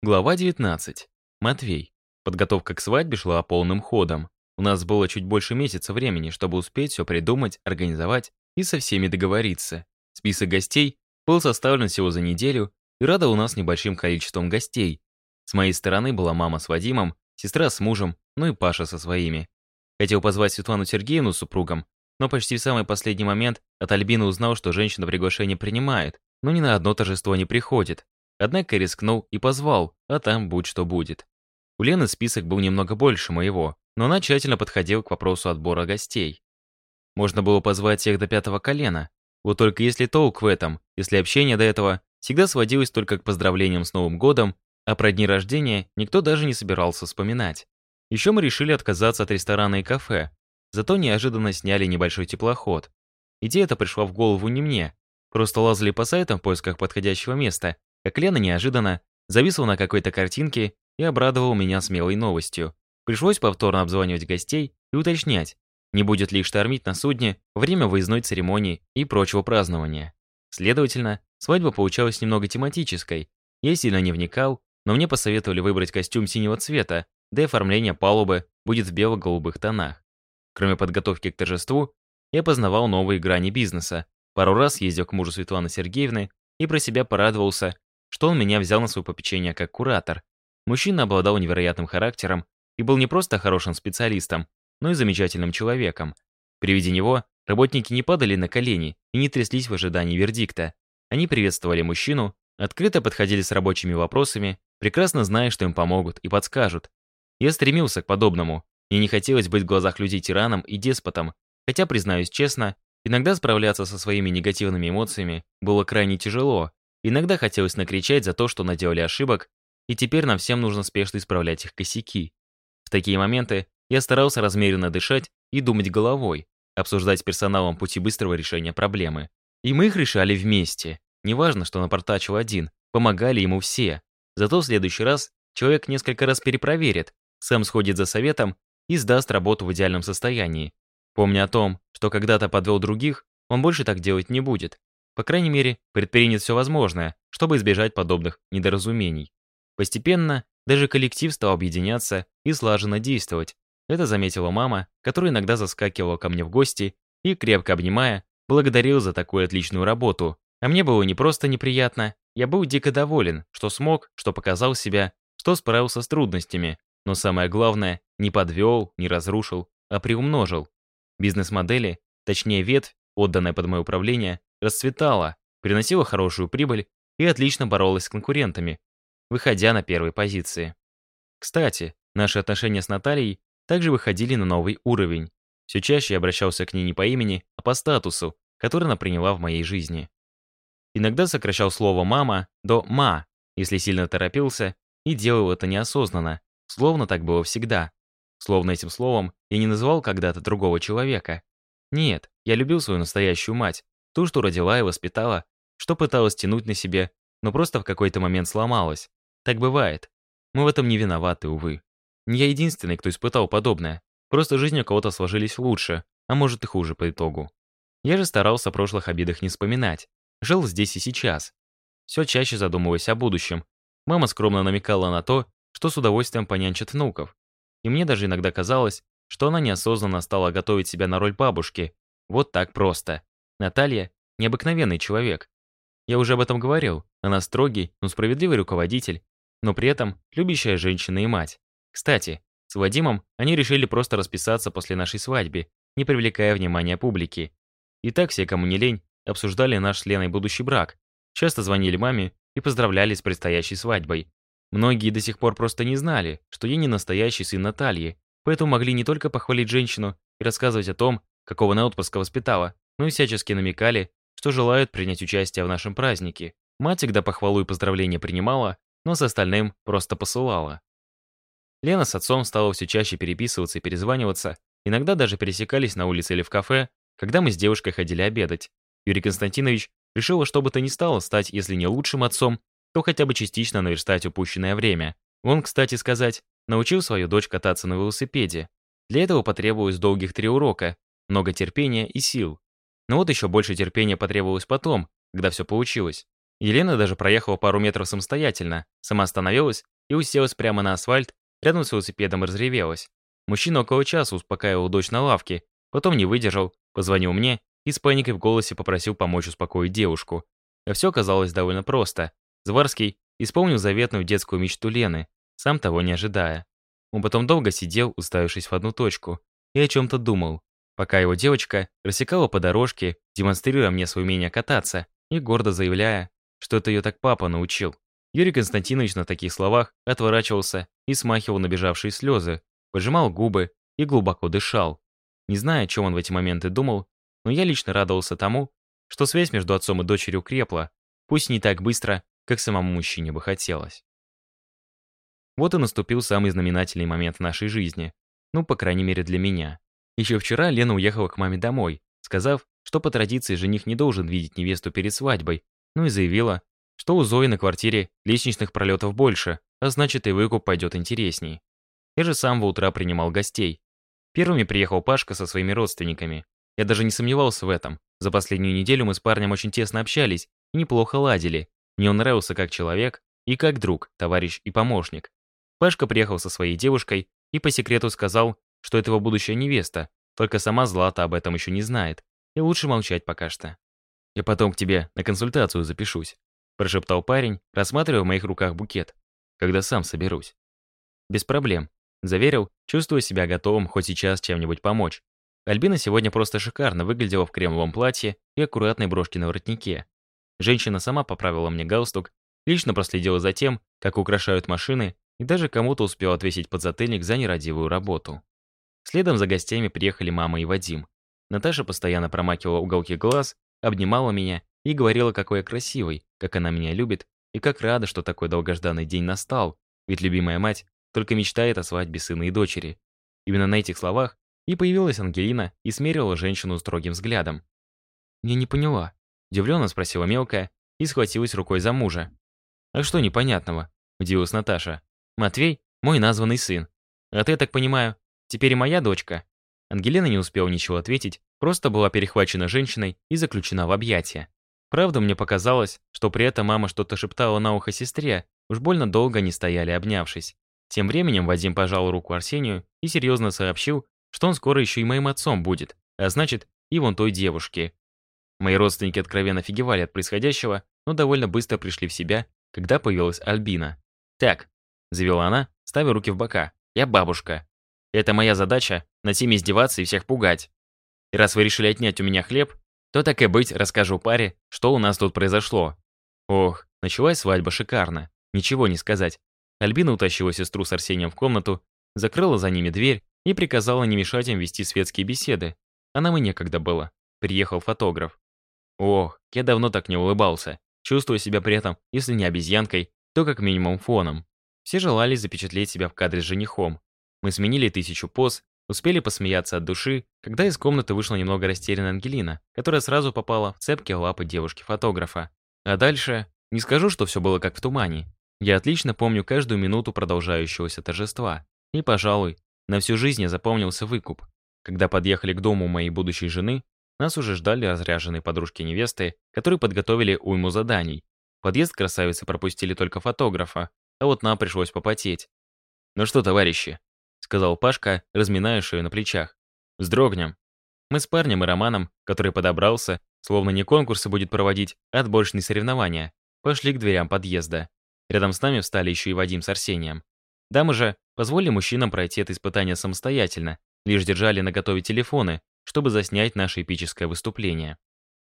Глава 19. Матвей. Подготовка к свадьбе шла полным ходом. У нас было чуть больше месяца времени, чтобы успеть все придумать, организовать и со всеми договориться. Список гостей был составлен всего за неделю и рада у нас небольшим количеством гостей. С моей стороны была мама с Вадимом, сестра с мужем, ну и Паша со своими. Хотел позвать Светлану Сергеевну с супругом, но почти в самый последний момент от Альбины узнал, что женщина приглашение принимает, но ни на одно торжество не приходит. Однако рискнул и позвал, а там будь что будет. У Лены список был немного больше моего, но она тщательно подходила к вопросу отбора гостей. Можно было позвать всех до пятого колена. Вот только если толк в этом, если общение до этого всегда сводилось только к поздравлениям с Новым годом, а про дни рождения никто даже не собирался вспоминать. Еще мы решили отказаться от ресторана и кафе, зато неожиданно сняли небольшой теплоход. Идея эта пришла в голову не мне, просто лазали по сайтам в поисках подходящего места как Лена неожиданно зависла на какой-то картинке и обрадовала меня смелой новостью. Пришлось повторно обзванивать гостей и уточнять, не будет ли штормить на судне время выездной церемонии и прочего празднования. Следовательно, свадьба получалась немного тематической. Я сильно не вникал, но мне посоветовали выбрать костюм синего цвета, да и оформление палубы будет в бело-голубых тонах. Кроме подготовки к торжеству, я познавал новые грани бизнеса. Пару раз ездил к мужу Светланы Сергеевны и про себя порадовался, что он меня взял на свое попечение как куратор. Мужчина обладал невероятным характером и был не просто хорошим специалистом, но и замечательным человеком. При виде него работники не падали на колени и не тряслись в ожидании вердикта. Они приветствовали мужчину, открыто подходили с рабочими вопросами, прекрасно зная, что им помогут и подскажут. Я стремился к подобному. Мне не хотелось быть в глазах людей тираном и деспотом, хотя, признаюсь честно, иногда справляться со своими негативными эмоциями было крайне тяжело, Иногда хотелось накричать за то, что наделали ошибок, и теперь нам всем нужно спешно исправлять их косяки. В такие моменты я старался размеренно дышать и думать головой, обсуждать с персоналом пути быстрого решения проблемы. И мы их решали вместе. Неважно, что напортачил один, помогали ему все. Зато в следующий раз человек несколько раз перепроверит, сам сходит за советом и сдаст работу в идеальном состоянии. Помня о том, что когда-то подвел других, он больше так делать не будет. По крайней мере, предпринят все возможное, чтобы избежать подобных недоразумений. Постепенно даже коллектив стал объединяться и слаженно действовать. Это заметила мама, которая иногда заскакивала ко мне в гости и, крепко обнимая, благодарил за такую отличную работу. А мне было не просто неприятно, я был дико доволен, что смог, что показал себя, что справился с трудностями, но самое главное, не подвел, не разрушил, а приумножил. Бизнес-модели, точнее ветвь, отданная под мое управление, расцветала, приносила хорошую прибыль и отлично боролась с конкурентами, выходя на первой позиции. Кстати, наши отношения с Натальей также выходили на новый уровень. Все чаще я обращался к ней не по имени, а по статусу, который она приняла в моей жизни. Иногда сокращал слово «мама» до «ма», если сильно торопился, и делал это неосознанно, словно так было всегда. Словно этим словом я не называл когда-то другого человека. Нет, я любил свою настоящую мать, Ту, что родила и воспитала, что пыталась тянуть на себе, но просто в какой-то момент сломалась. Так бывает. Мы в этом не виноваты, увы. Не я единственный, кто испытал подобное. Просто жизнь у кого-то сложились лучше, а может и хуже по итогу. Я же старался о прошлых обидах не вспоминать. Жил здесь и сейчас. Все чаще задумываясь о будущем. Мама скромно намекала на то, что с удовольствием понянчит внуков. И мне даже иногда казалось, что она неосознанно стала готовить себя на роль бабушки. Вот так просто. Наталья – необыкновенный человек. Я уже об этом говорил. Она строгий, но справедливый руководитель, но при этом любящая женщина и мать. Кстати, с Вадимом они решили просто расписаться после нашей свадьбы, не привлекая внимания публики. И так все, кому не лень, обсуждали наш с Леной будущий брак, часто звонили маме и поздравляли с предстоящей свадьбой. Многие до сих пор просто не знали, что я не настоящий сын Натальи, поэтому могли не только похвалить женщину и рассказывать о том, какого она отпрыска воспитала, ну и всячески намекали, что желают принять участие в нашем празднике. Мать всегда похвалу и поздравления принимала, но с остальным просто посылала. Лена с отцом стала все чаще переписываться и перезваниваться, иногда даже пересекались на улице или в кафе, когда мы с девушкой ходили обедать. Юрий Константинович решил, что бы то ни стало стать, если не лучшим отцом, то хотя бы частично наверстать упущенное время. Он, кстати сказать, научил свою дочь кататься на велосипеде. Для этого потребовалось долгих три урока, много терпения и сил. Но вот еще больше терпения потребовалось потом, когда все получилось. Елена даже проехала пару метров самостоятельно, сама остановилась и уселась прямо на асфальт, рядом с велосипедом разревелась. Мужчина около часа успокаивал дочь на лавке, потом не выдержал, позвонил мне и с паникой в голосе попросил помочь успокоить девушку. А все оказалось довольно просто. Зварский исполнил заветную детскую мечту Лены, сам того не ожидая. Он потом долго сидел, уставившись в одну точку, и о чем-то думал пока его девочка рассекала по дорожке, демонстрируя мне свое умение кататься и гордо заявляя, что это ее так папа научил. Юрий Константинович на таких словах отворачивался и смахивал набежавшие слезы, поджимал губы и глубоко дышал. Не знаю, о чем он в эти моменты думал, но я лично радовался тому, что связь между отцом и дочерью крепла, пусть не так быстро, как самому мужчине бы хотелось. Вот и наступил самый знаменательный момент в нашей жизни, ну, по крайней мере, для меня. Еще вчера Лена уехала к маме домой, сказав, что по традиции жених не должен видеть невесту перед свадьбой, ну и заявила, что у Зои на квартире лестничных пролетов больше, а значит и выкуп пойдет интересней. Я же с самого утра принимал гостей. Первыми приехал Пашка со своими родственниками. Я даже не сомневался в этом. За последнюю неделю мы с парнем очень тесно общались и неплохо ладили. Мне он нравился как человек и как друг, товарищ и помощник. Пашка приехал со своей девушкой и по секрету сказал, что это его будущая невеста, только сама Злата об этом еще не знает, и лучше молчать пока что. «Я потом к тебе на консультацию запишусь», прошептал парень, рассматривая в моих руках букет, когда сам соберусь. «Без проблем», заверил, чувствуя себя готовым хоть сейчас чем-нибудь помочь. Альбина сегодня просто шикарно выглядела в кремовом платье и аккуратной брошке на воротнике. Женщина сама поправила мне галстук, лично проследила за тем, как украшают машины, и даже кому-то успел отвесить подзатыльник за нерадивую работу. Следом за гостями приехали мама и Вадим. Наташа постоянно промакивала уголки глаз, обнимала меня и говорила, какой я красивый, как она меня любит и как рада, что такой долгожданный день настал, ведь любимая мать только мечтает о свадьбе сына и дочери. Именно на этих словах и появилась Ангелина и смерила женщину строгим взглядом. «Я не поняла», – удивленно спросила мелкая и схватилась рукой за мужа. «А что непонятного?» – удивилась Наташа. «Матвей – мой названный сын. А ты, я так понимаю, Теперь и моя дочка». Ангелина не успела ничего ответить, просто была перехвачена женщиной и заключена в объятия. Правда, мне показалось, что при этом мама что-то шептала на ухо сестре, уж больно долго они стояли обнявшись. Тем временем Вадим пожал руку Арсению и серьезно сообщил, что он скоро еще и моим отцом будет, а значит, и вон той девушке. Мои родственники откровенно офигевали от происходящего, но довольно быстро пришли в себя, когда появилась Альбина. «Так», — завела она, ставя руки в бока, — «я бабушка. Это моя задача — над всеми издеваться и всех пугать. И раз вы решили отнять у меня хлеб, то так и быть, расскажу паре, что у нас тут произошло. Ох, началась свадьба шикарно. Ничего не сказать. Альбина утащила сестру с Арсением в комнату, закрыла за ними дверь и приказала не мешать им вести светские беседы. А нам и некогда было. Приехал фотограф. Ох, я давно так не улыбался, Чувствую себя при этом, если не обезьянкой, то как минимум фоном. Все желали запечатлеть себя в кадре с женихом. Мы сменили тысячу поз, успели посмеяться от души, когда из комнаты вышла немного растерянная Ангелина, которая сразу попала в цепкие лапы девушки-фотографа. А дальше, не скажу, что все было как в тумане. Я отлично помню каждую минуту продолжающегося торжества. И, пожалуй, на всю жизнь я запомнился выкуп. Когда подъехали к дому моей будущей жены, нас уже ждали разряженные подружки невесты, которые подготовили уйму заданий. Подъезд красавицы пропустили только фотографа, а вот нам пришлось попотеть. «Ну что, товарищи, сказал Пашка, разминая шею на плечах. «Вздрогнем». Мы с парнем и Романом, который подобрался, словно не конкурсы будет проводить, а отборочные соревнования, пошли к дверям подъезда. Рядом с нами встали еще и Вадим с Арсением. Дамы же позволили мужчинам пройти это испытание самостоятельно, лишь держали наготове телефоны, чтобы заснять наше эпическое выступление.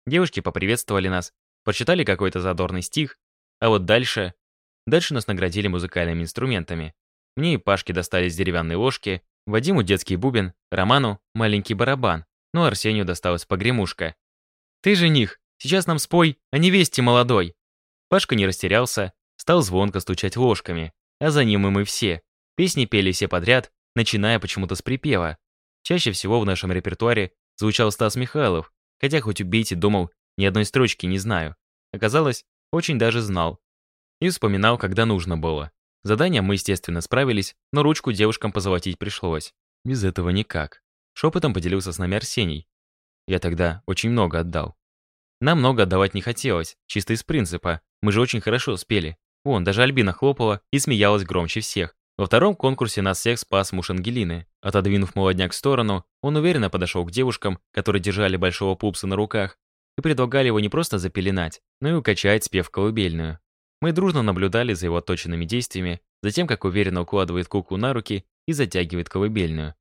Девушки поприветствовали нас, прочитали какой-то задорный стих, а вот дальше... Дальше нас наградили музыкальными инструментами. Мне и Пашке достались деревянные ложки, Вадиму детский бубен, Роману маленький барабан, но Арсению досталась погремушка. «Ты жених, сейчас нам спой о невесте молодой!» Пашка не растерялся, стал звонко стучать ложками, а за ним и мы все. Песни пели все подряд, начиная почему-то с припева. Чаще всего в нашем репертуаре звучал Стас Михайлов, хотя хоть убейте, думал, ни одной строчки не знаю. Оказалось, очень даже знал. И вспоминал, когда нужно было. Задание мы, естественно, справились, но ручку девушкам позолотить пришлось. Без этого никак. Шепотом поделился с нами Арсений. Я тогда очень много отдал. Нам много отдавать не хотелось, чисто из принципа. Мы же очень хорошо спели. Вон, даже Альбина хлопала и смеялась громче всех. Во втором конкурсе нас всех спас муж Ангелины. Отодвинув молодняк в сторону, он уверенно подошел к девушкам, которые держали большого пупса на руках, и предлагали его не просто запеленать, но и укачать, спев колыбельную. Мы дружно наблюдали за его точными действиями, затем, как уверенно укладывает куклу на руки и затягивает колыбельную.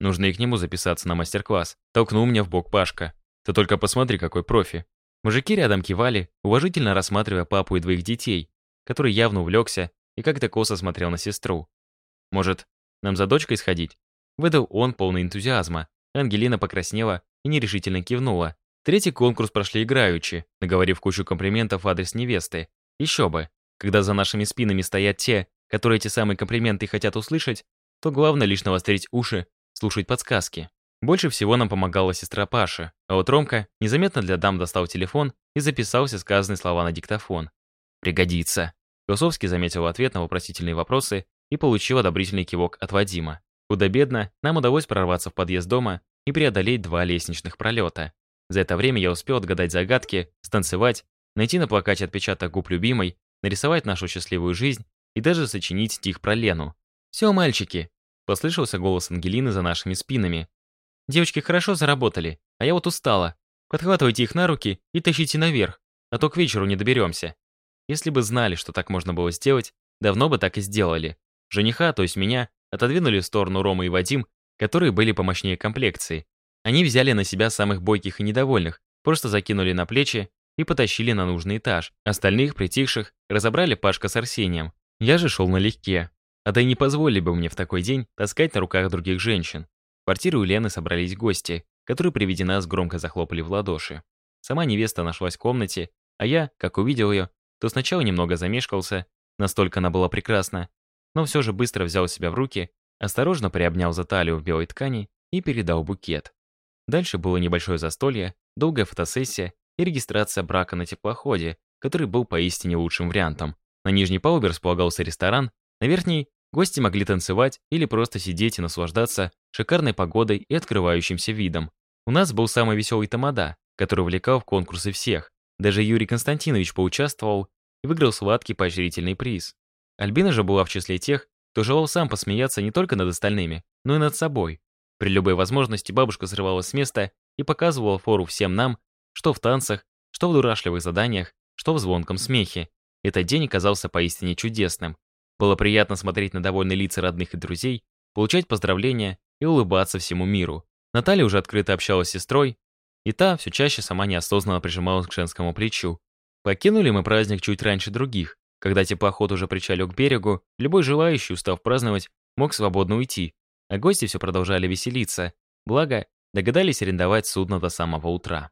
Нужно и к нему записаться на мастер-класс. Толкнул меня в бок Пашка. Ты только посмотри, какой профи. Мужики рядом кивали, уважительно рассматривая папу и двоих детей, который явно увлекся и как-то косо смотрел на сестру. Может, нам за дочкой сходить? Выдал он полный энтузиазма. Ангелина покраснела и нерешительно кивнула. Третий конкурс прошли играючи, наговорив кучу комплиментов в адрес невесты, еще бы, когда за нашими спинами стоят те, которые эти самые комплименты хотят услышать, то главное лишь навострить уши, слушать подсказки. Больше всего нам помогала сестра Паша, а вот Ромка незаметно для дам достал телефон и записал все сказанные слова на диктофон. «Пригодится». Косовский заметил ответ на вопросительные вопросы и получил одобрительный кивок от Вадима. Куда бедно, нам удалось прорваться в подъезд дома и преодолеть два лестничных пролета. За это время я успел отгадать загадки, станцевать найти на плакате отпечаток губ любимой, нарисовать нашу счастливую жизнь и даже сочинить стих про Лену. «Все, мальчики!» — послышался голос Ангелины за нашими спинами. «Девочки хорошо заработали, а я вот устала. Подхватывайте их на руки и тащите наверх, а то к вечеру не доберемся». Если бы знали, что так можно было сделать, давно бы так и сделали. Жениха, то есть меня, отодвинули в сторону Рома и Вадим, которые были помощнее комплекции. Они взяли на себя самых бойких и недовольных, просто закинули на плечи и потащили на нужный этаж. Остальных, притихших, разобрали Пашка с Арсением. Я же шел налегке. А да и не позволили бы мне в такой день таскать на руках других женщин. В квартиру у Лены собрались гости, которые при виде нас громко захлопали в ладоши. Сама невеста нашлась в комнате, а я, как увидел ее, то сначала немного замешкался, настолько она была прекрасна, но все же быстро взял себя в руки, осторожно приобнял за талию в белой ткани и передал букет. Дальше было небольшое застолье, долгая фотосессия и регистрация брака на теплоходе, который был поистине лучшим вариантом. На нижней палубе располагался ресторан, на верхней гости могли танцевать или просто сидеть и наслаждаться шикарной погодой и открывающимся видом. У нас был самый веселый тамада, который увлекал в конкурсы всех. Даже Юрий Константинович поучаствовал и выиграл сладкий поощрительный приз. Альбина же была в числе тех, кто желал сам посмеяться не только над остальными, но и над собой. При любой возможности бабушка срывалась с места и показывала фору всем нам, что в танцах, что в дурашливых заданиях, что в звонком смехе. Этот день оказался поистине чудесным. Было приятно смотреть на довольные лица родных и друзей, получать поздравления и улыбаться всему миру. Наталья уже открыто общалась с сестрой, и та все чаще сама неосознанно прижималась к женскому плечу. Покинули мы праздник чуть раньше других. Когда теплоход уже причалил к берегу, любой желающий, устав праздновать, мог свободно уйти. А гости все продолжали веселиться. Благо, догадались арендовать судно до самого утра.